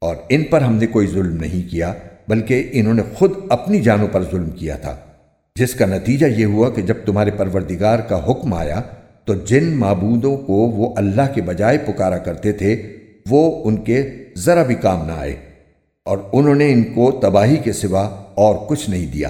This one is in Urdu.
اور ان پر ہم نے کوئی ظلم نہیں کیا، بلکہ انہوں نے خود اپنی جانوں پر ظلم کیا تھا۔ جس کا نتیجہ یہ ہوا کہ جب تمہارے پروردگار کا حکم آیا، تو جن معبودوں کو وہ اللہ کے بجائے پکارا کرتے تھے، وہ ان کے ذرا بھی کام نہ آئے۔ اور انہوں نے ان کو تباہی کے سوا اور کچھ نہیں دیا۔